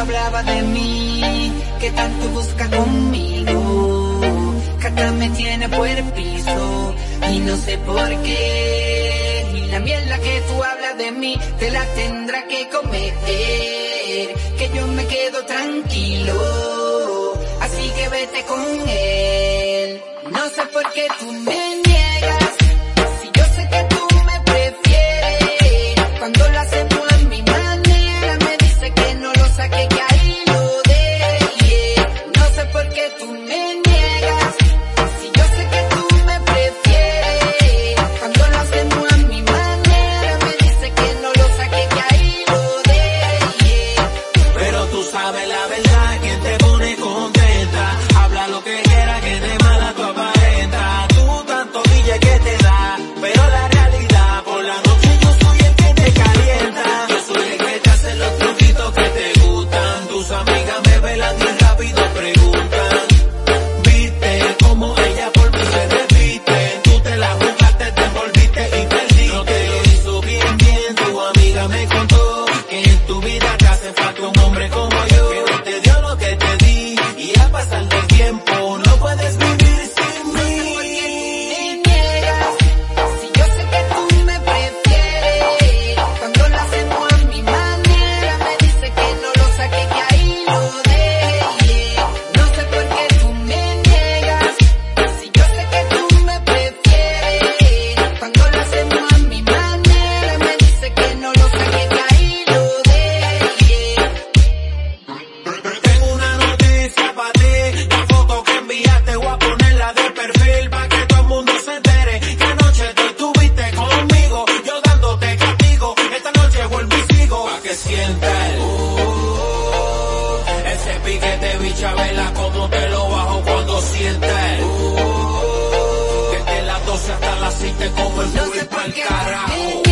hablaba de mí, que tanto busca conmigo. Cata me tiene por piso y no sé por qué. Y la mierda que tú hablas de mí te la tendrá que cometer, que yo me quedo tranquilo. Así que vete con él. No sé por qué tú me te cojo el culo y pa'l carajo.